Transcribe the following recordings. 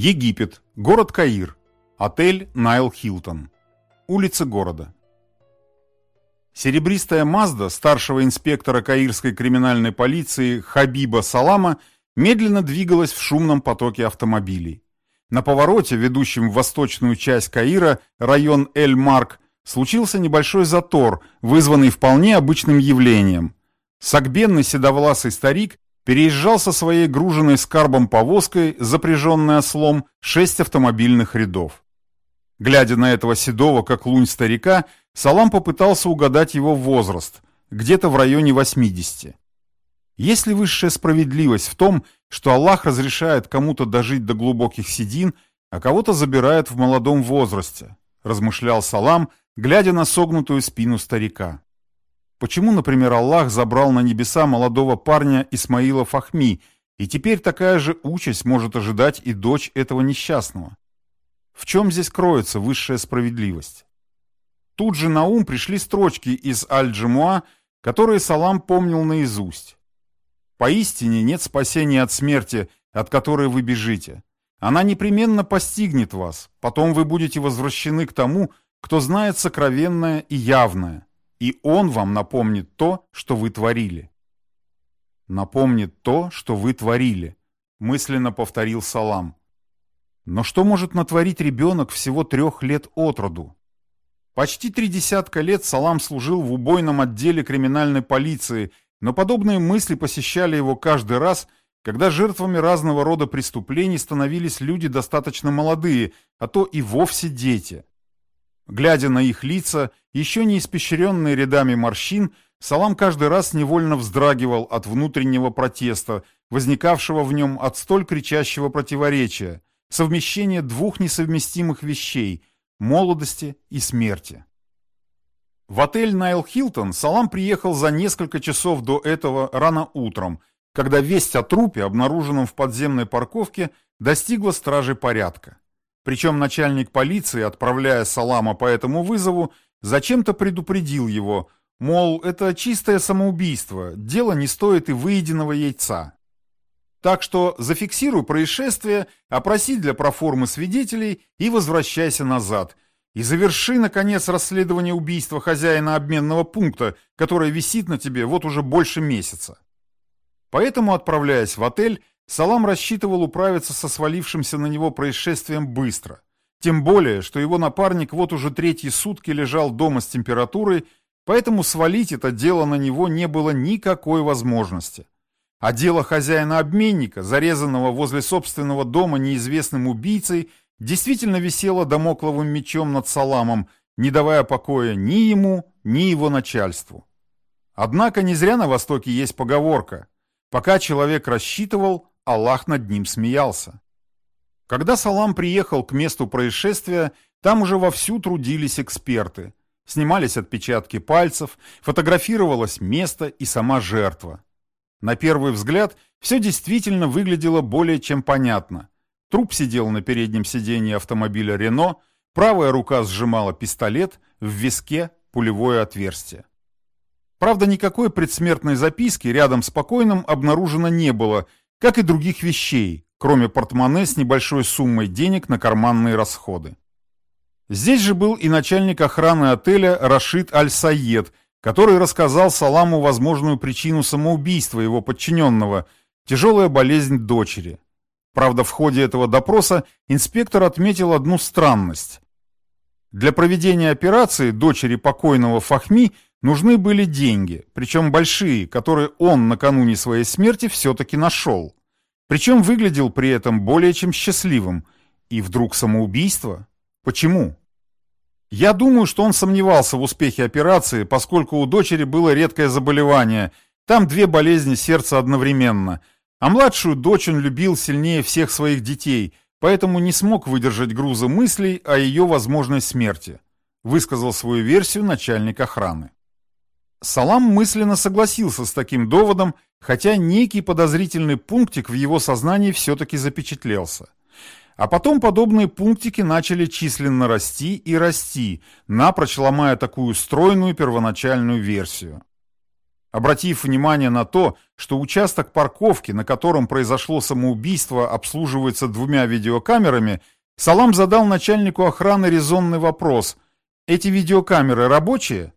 Египет. Город Каир. Отель Найл Хилтон. Улицы города. Серебристая Мазда старшего инспектора каирской криминальной полиции Хабиба Салама медленно двигалась в шумном потоке автомобилей. На повороте, ведущем в восточную часть Каира, район Эль-Марк, случился небольшой затор, вызванный вполне обычным явлением. Согбенный седовласый старик переезжал со своей груженной скарбом повозкой, запряженной ослом, шесть автомобильных рядов. Глядя на этого седого, как лунь старика, Салам попытался угадать его возраст, где-то в районе 80. Есть ли высшая справедливость в том, что Аллах разрешает кому-то дожить до глубоких седин, а кого-то забирает в молодом возрасте, размышлял Салам, глядя на согнутую спину старика. Почему, например, Аллах забрал на небеса молодого парня Исмаила Фахми, и теперь такая же участь может ожидать и дочь этого несчастного? В чем здесь кроется высшая справедливость? Тут же на ум пришли строчки из Аль-Джамуа, которые Салам помнил наизусть. «Поистине нет спасения от смерти, от которой вы бежите. Она непременно постигнет вас, потом вы будете возвращены к тому, кто знает сокровенное и явное, и он вам напомнит то, что вы творили». «Напомнит то, что вы творили», — мысленно повторил Салам. Но что может натворить ребенок всего трех лет от роду? Почти три десятка лет Салам служил в убойном отделе криминальной полиции, но подобные мысли посещали его каждый раз, когда жертвами разного рода преступлений становились люди достаточно молодые, а то и вовсе дети. Глядя на их лица, еще не испещренные рядами морщин, Салам каждый раз невольно вздрагивал от внутреннего протеста, возникавшего в нем от столь кричащего противоречия, совмещения двух несовместимых вещей – молодости и смерти. В отель Найл Хилтон Салам приехал за несколько часов до этого рано утром, когда весть о трупе, обнаруженном в подземной парковке, достигла стражи порядка. Причем начальник полиции, отправляя Салама по этому вызову, зачем-то предупредил его, мол, это чистое самоубийство, дело не стоит и выеденного яйца. Так что зафиксируй происшествие, опроси для проформы свидетелей и возвращайся назад. И заверши, наконец, расследование убийства хозяина обменного пункта, которое висит на тебе вот уже больше месяца. Поэтому, отправляясь в отель, Салам рассчитывал управиться со свалившимся на него происшествием быстро. Тем более, что его напарник вот уже третьи сутки лежал дома с температурой, поэтому свалить это дело на него не было никакой возможности. А дело хозяина-обменника, зарезанного возле собственного дома неизвестным убийцей, действительно висело домокловым мечом над Саламом, не давая покоя ни ему, ни его начальству. Однако не зря на Востоке есть поговорка «Пока человек рассчитывал, Аллах над ним смеялся». Когда Салам приехал к месту происшествия, там уже вовсю трудились эксперты. Снимались отпечатки пальцев, фотографировалось место и сама жертва. На первый взгляд все действительно выглядело более чем понятно. Труп сидел на переднем сиденье автомобиля «Рено», правая рука сжимала пистолет, в виске пулевое отверстие. Правда, никакой предсмертной записки рядом с покойным обнаружено не было, как и других вещей, кроме портмоне с небольшой суммой денег на карманные расходы. Здесь же был и начальник охраны отеля Рашид Аль-Саед, который рассказал Саламу возможную причину самоубийства его подчиненного – тяжелая болезнь дочери. Правда, в ходе этого допроса инспектор отметил одну странность. Для проведения операции дочери покойного Фахми нужны были деньги, причем большие, которые он накануне своей смерти все-таки нашел. Причем выглядел при этом более чем счастливым. И вдруг самоубийство? Почему? Я думаю, что он сомневался в успехе операции, поскольку у дочери было редкое заболевание. Там две болезни сердца одновременно. А младшую дочь он любил сильнее всех своих детей, поэтому не смог выдержать груза мыслей о ее возможной смерти. Высказал свою версию начальник охраны. Салам мысленно согласился с таким доводом, хотя некий подозрительный пунктик в его сознании все-таки запечатлелся. А потом подобные пунктики начали численно расти и расти, напрочь ломая такую стройную первоначальную версию. Обратив внимание на то, что участок парковки, на котором произошло самоубийство, обслуживается двумя видеокамерами, Салам задал начальнику охраны резонный вопрос. «Эти видеокамеры рабочие?»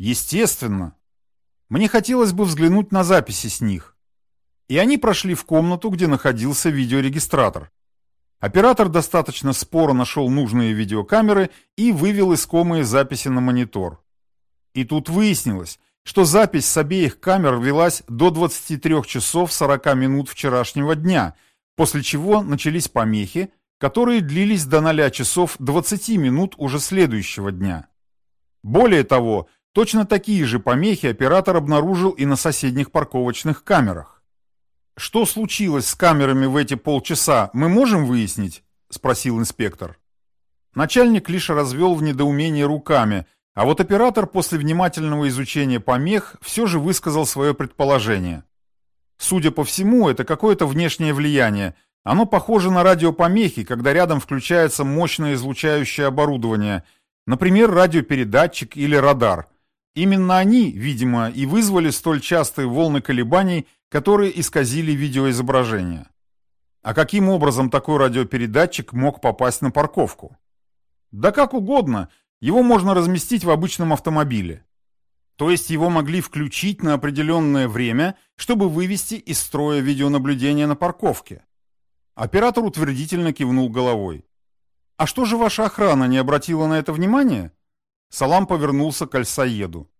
«Естественно». Мне хотелось бы взглянуть на записи с них. И они прошли в комнату, где находился видеорегистратор. Оператор достаточно споро нашел нужные видеокамеры и вывел искомые записи на монитор. И тут выяснилось, что запись с обеих камер велась до 23 часов 40 минут вчерашнего дня, после чего начались помехи, которые длились до 0 часов 20 минут уже следующего дня. Более того, точно такие же помехи оператор обнаружил и на соседних парковочных камерах. «Что случилось с камерами в эти полчаса, мы можем выяснить?» – спросил инспектор. Начальник лишь развел в недоумении руками – а вот оператор после внимательного изучения помех все же высказал свое предположение. Судя по всему, это какое-то внешнее влияние. Оно похоже на радиопомехи, когда рядом включается мощное излучающее оборудование, например, радиопередатчик или радар. Именно они, видимо, и вызвали столь частые волны колебаний, которые исказили видеоизображение. А каким образом такой радиопередатчик мог попасть на парковку? Да как угодно, его можно разместить в обычном автомобиле. То есть его могли включить на определенное время, чтобы вывести из строя видеонаблюдение на парковке. Оператор утвердительно кивнул головой. «А что же ваша охрана не обратила на это внимание?» Салам повернулся к Альсаеду.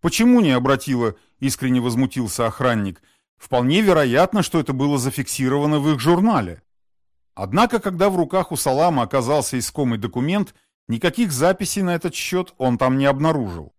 «Почему не обратила?» – искренне возмутился охранник. «Вполне вероятно, что это было зафиксировано в их журнале». Однако, когда в руках у Салама оказался искомый документ – Никаких записей на этот счет он там не обнаружил.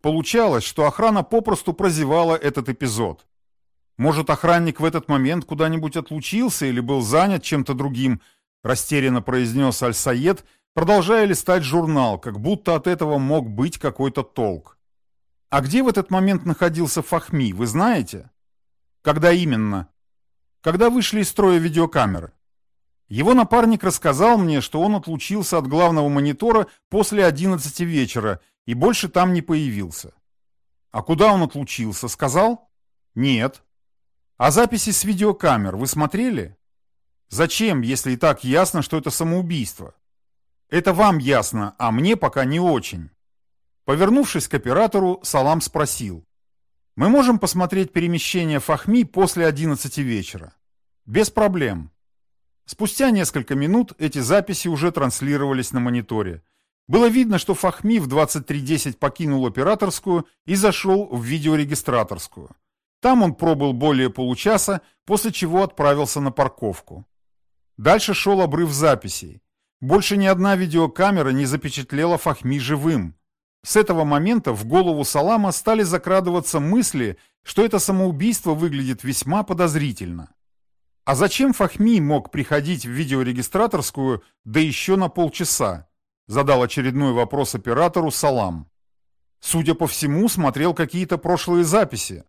Получалось, что охрана попросту прозевала этот эпизод. Может, охранник в этот момент куда-нибудь отлучился или был занят чем-то другим, растерянно произнес Аль-Саед, продолжая листать журнал, как будто от этого мог быть какой-то толк. А где в этот момент находился Фахми, вы знаете? Когда именно? Когда вышли из строя видеокамеры. Его напарник рассказал мне, что он отлучился от главного монитора после 11 вечера и больше там не появился. А куда он отлучился, сказал? Нет. А записи с видеокамер вы смотрели? Зачем, если и так ясно, что это самоубийство? Это вам ясно, а мне пока не очень. Повернувшись к оператору, Салам спросил. Мы можем посмотреть перемещение Фахми после 11 вечера? Без проблем. Спустя несколько минут эти записи уже транслировались на мониторе. Было видно, что Фахми в 23.10 покинул операторскую и зашел в видеорегистраторскую. Там он пробыл более получаса, после чего отправился на парковку. Дальше шел обрыв записей. Больше ни одна видеокамера не запечатлела Фахми живым. С этого момента в голову Салама стали закрадываться мысли, что это самоубийство выглядит весьма подозрительно. А зачем Фахми мог приходить в видеорегистраторскую, да еще на полчаса? Задал очередной вопрос оператору Салам. Судя по всему, смотрел какие-то прошлые записи.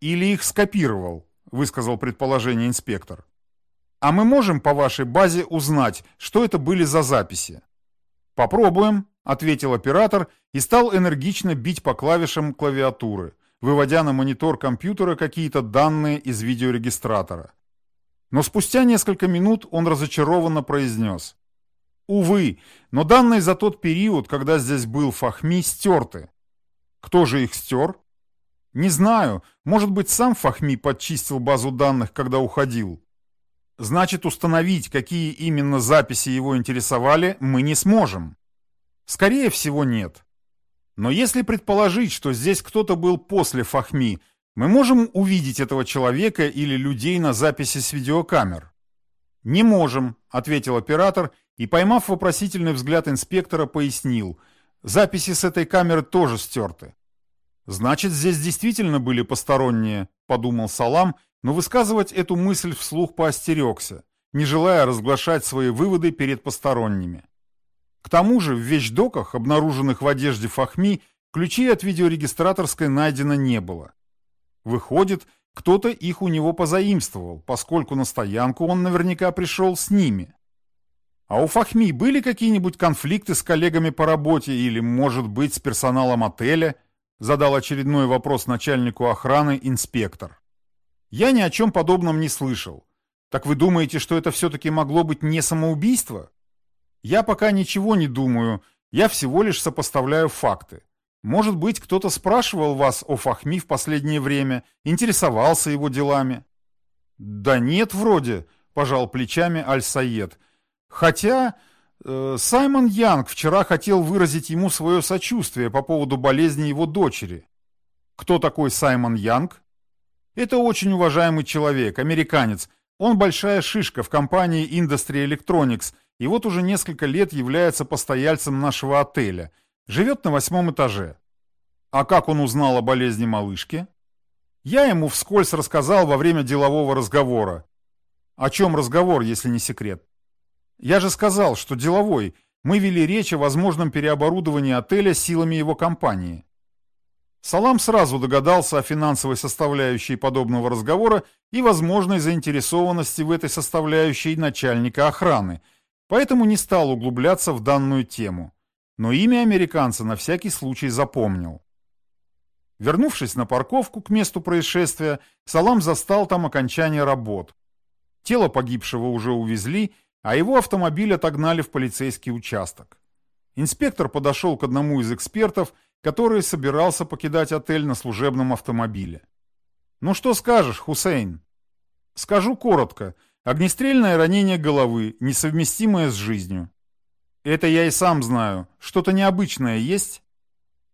Или их скопировал, высказал предположение инспектор. А мы можем по вашей базе узнать, что это были за записи? Попробуем, ответил оператор и стал энергично бить по клавишам клавиатуры, выводя на монитор компьютера какие-то данные из видеорегистратора. Но спустя несколько минут он разочарованно произнес. Увы, но данные за тот период, когда здесь был Фахми, стерты. Кто же их стер? Не знаю, может быть сам Фахми подчистил базу данных, когда уходил. Значит, установить, какие именно записи его интересовали, мы не сможем. Скорее всего, нет. Но если предположить, что здесь кто-то был после Фахми, мы можем увидеть этого человека или людей на записи с видеокамер? Не можем, ответил оператор и, поймав вопросительный взгляд инспектора, пояснил. Записи с этой камеры тоже стерты. Значит, здесь действительно были посторонние, подумал Салам, но высказывать эту мысль вслух поостерегся, не желая разглашать свои выводы перед посторонними. К тому же в вещдоках, обнаруженных в одежде Фахми, ключей от видеорегистраторской найдено не было. Выходит, кто-то их у него позаимствовал, поскольку на стоянку он наверняка пришел с ними. А у Фахми были какие-нибудь конфликты с коллегами по работе или, может быть, с персоналом отеля? Задал очередной вопрос начальнику охраны инспектор. Я ни о чем подобном не слышал. Так вы думаете, что это все-таки могло быть не самоубийство? Я пока ничего не думаю, я всего лишь сопоставляю факты. Может быть, кто-то спрашивал вас о Фахми в последнее время, интересовался его делами? Да нет, вроде, пожал плечами Аль-Саед. Хотя э, Саймон Янг вчера хотел выразить ему свое сочувствие по поводу болезни его дочери. Кто такой Саймон Янг? Это очень уважаемый человек, американец. Он большая шишка в компании Industry Electronics и вот уже несколько лет является постояльцем нашего отеля – Живет на восьмом этаже. А как он узнал о болезни малышки? Я ему вскользь рассказал во время делового разговора. О чем разговор, если не секрет? Я же сказал, что деловой. Мы вели речь о возможном переоборудовании отеля силами его компании. Салам сразу догадался о финансовой составляющей подобного разговора и возможной заинтересованности в этой составляющей начальника охраны, поэтому не стал углубляться в данную тему но имя американца на всякий случай запомнил. Вернувшись на парковку к месту происшествия, Салам застал там окончание работ. Тело погибшего уже увезли, а его автомобиль отогнали в полицейский участок. Инспектор подошел к одному из экспертов, который собирался покидать отель на служебном автомобиле. «Ну что скажешь, Хусейн?» «Скажу коротко. Огнестрельное ранение головы, несовместимое с жизнью. Это я и сам знаю. Что-то необычное есть?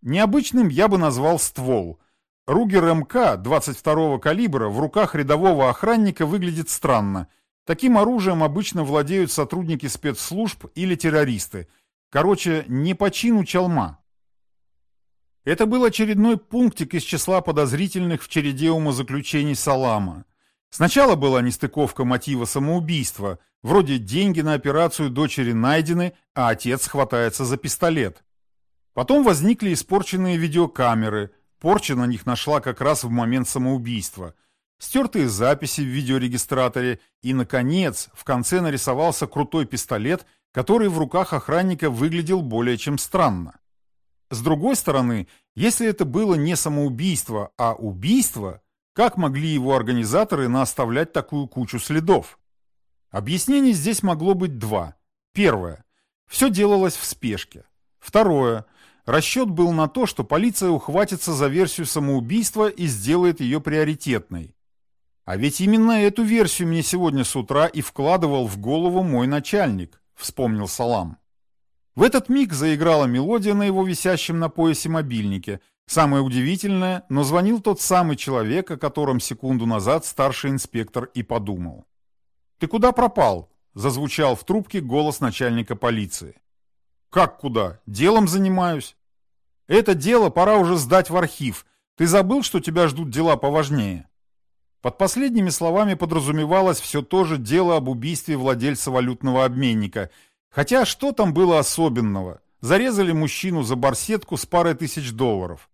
Необычным я бы назвал ствол. Ругер МК 22-го калибра в руках рядового охранника выглядит странно. Таким оружием обычно владеют сотрудники спецслужб или террористы. Короче, не по чину чалма. Это был очередной пунктик из числа подозрительных в череде умозаключений Салама. Сначала была нестыковка мотива самоубийства, вроде деньги на операцию дочери найдены, а отец хватается за пистолет. Потом возникли испорченные видеокамеры, порча на них нашла как раз в момент самоубийства, стертые записи в видеорегистраторе и, наконец, в конце нарисовался крутой пистолет, который в руках охранника выглядел более чем странно. С другой стороны, если это было не самоубийство, а убийство – как могли его организаторы наоставлять такую кучу следов? Объяснений здесь могло быть два. Первое. Все делалось в спешке. Второе. Расчет был на то, что полиция ухватится за версию самоубийства и сделает ее приоритетной. А ведь именно эту версию мне сегодня с утра и вкладывал в голову мой начальник, вспомнил Салам. В этот миг заиграла мелодия на его висящем на поясе мобильнике, Самое удивительное, но звонил тот самый человек, о котором секунду назад старший инспектор и подумал. «Ты куда пропал?» – зазвучал в трубке голос начальника полиции. «Как куда? Делом занимаюсь». «Это дело пора уже сдать в архив. Ты забыл, что тебя ждут дела поважнее?» Под последними словами подразумевалось все то же дело об убийстве владельца валютного обменника. Хотя что там было особенного? Зарезали мужчину за барсетку с парой тысяч долларов.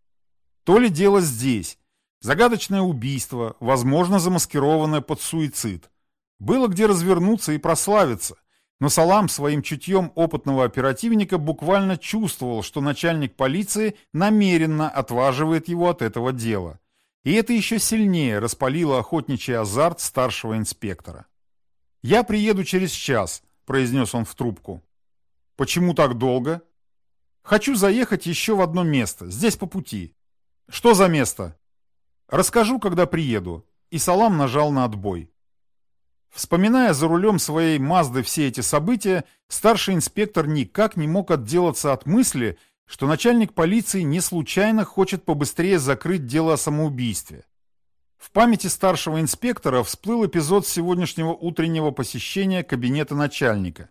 То ли дело здесь. Загадочное убийство, возможно, замаскированное под суицид. Было где развернуться и прославиться. Но Салам своим чутьем опытного оперативника буквально чувствовал, что начальник полиции намеренно отваживает его от этого дела. И это еще сильнее распалило охотничий азарт старшего инспектора. «Я приеду через час», — произнес он в трубку. «Почему так долго?» «Хочу заехать еще в одно место, здесь по пути. «Что за место?» «Расскажу, когда приеду». И Салам нажал на отбой. Вспоминая за рулем своей Мазды все эти события, старший инспектор никак не мог отделаться от мысли, что начальник полиции не случайно хочет побыстрее закрыть дело о самоубийстве. В памяти старшего инспектора всплыл эпизод сегодняшнего утреннего посещения кабинета начальника.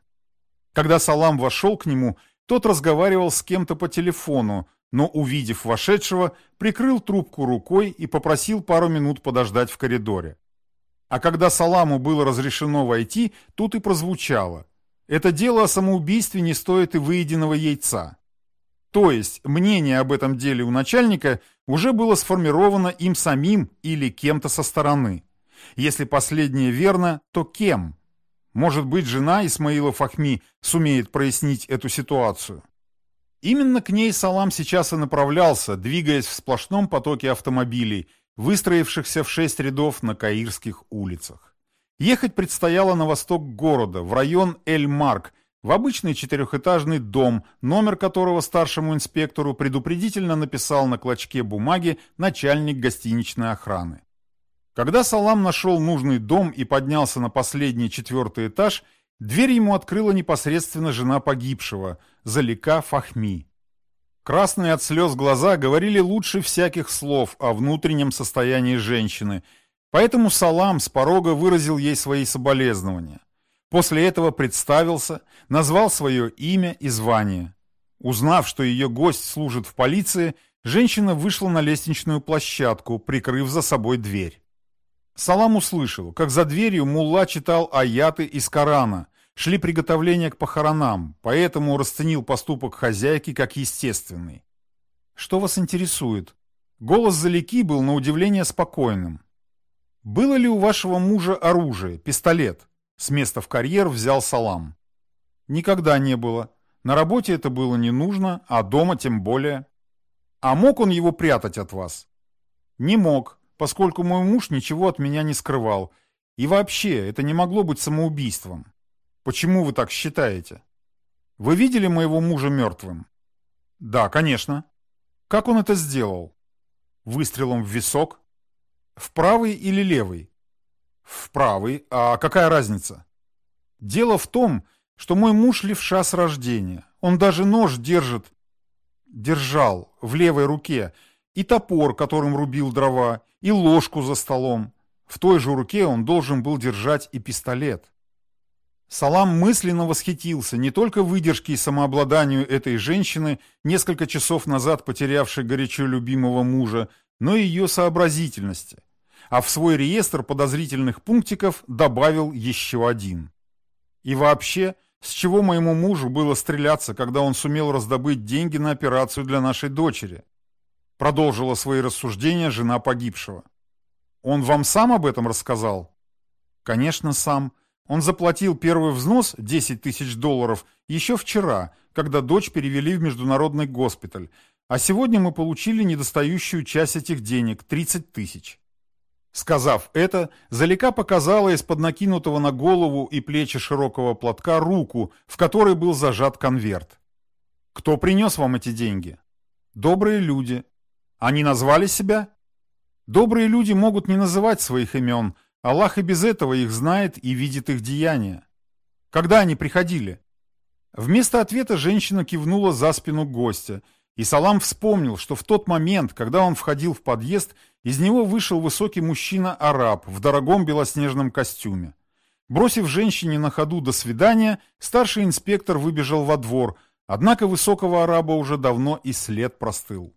Когда Салам вошел к нему, тот разговаривал с кем-то по телефону, но, увидев вошедшего, прикрыл трубку рукой и попросил пару минут подождать в коридоре. А когда Саламу было разрешено войти, тут и прозвучало. Это дело о самоубийстве не стоит и выеденного яйца. То есть мнение об этом деле у начальника уже было сформировано им самим или кем-то со стороны. Если последнее верно, то кем? Может быть, жена Исмаила Фахми сумеет прояснить эту ситуацию? Именно к ней Салам сейчас и направлялся, двигаясь в сплошном потоке автомобилей, выстроившихся в шесть рядов на каирских улицах. Ехать предстояло на восток города, в район Эль-Марк, в обычный четырехэтажный дом, номер которого старшему инспектору предупредительно написал на клочке бумаги начальник гостиничной охраны. Когда Салам нашел нужный дом и поднялся на последний четвертый этаж, дверь ему открыла непосредственно жена погибшего, Залика Фахми. Красные от слез глаза говорили лучше всяких слов о внутреннем состоянии женщины, поэтому Салам с порога выразил ей свои соболезнования. После этого представился, назвал свое имя и звание. Узнав, что ее гость служит в полиции, женщина вышла на лестничную площадку, прикрыв за собой дверь. Салам услышал, как за дверью мулла читал аяты из Корана, шли приготовления к похоронам, поэтому расценил поступок хозяйки как естественный. «Что вас интересует?» Голос Залики был на удивление спокойным. «Было ли у вашего мужа оружие, пистолет?» С места в карьер взял салам. Никогда не было. На работе это было не нужно, а дома тем более. А мог он его прятать от вас? Не мог, поскольку мой муж ничего от меня не скрывал. И вообще, это не могло быть самоубийством. Почему вы так считаете? Вы видели моего мужа мертвым? Да, конечно. Как он это сделал? Выстрелом в висок? В правый или левый? В правый. А какая разница? Дело в том, что мой муж левша с рождения. Он даже нож держит, держал в левой руке, и топор, которым рубил дрова, и ложку за столом. В той же руке он должен был держать и пистолет. Салам мысленно восхитился не только выдержке и самообладанию этой женщины, несколько часов назад потерявшей горячо любимого мужа, но и ее сообразительности – а в свой реестр подозрительных пунктиков добавил еще один. И вообще, с чего моему мужу было стреляться, когда он сумел раздобыть деньги на операцию для нашей дочери? Продолжила свои рассуждения жена погибшего. Он вам сам об этом рассказал? Конечно, сам. Он заплатил первый взнос 10 тысяч долларов еще вчера, когда дочь перевели в международный госпиталь, а сегодня мы получили недостающую часть этих денег – 30 тысяч. Сказав это, Залика показала из-под накинутого на голову и плечи широкого платка руку, в которой был зажат конверт. «Кто принес вам эти деньги?» «Добрые люди». «Они назвали себя?» «Добрые люди могут не называть своих имен. Аллах и без этого их знает и видит их деяния». «Когда они приходили?» Вместо ответа женщина кивнула за спину гостя – и Салам вспомнил, что в тот момент, когда он входил в подъезд, из него вышел высокий мужчина-араб в дорогом белоснежном костюме. Бросив женщине на ходу «до свидания», старший инспектор выбежал во двор, однако высокого араба уже давно и след простыл.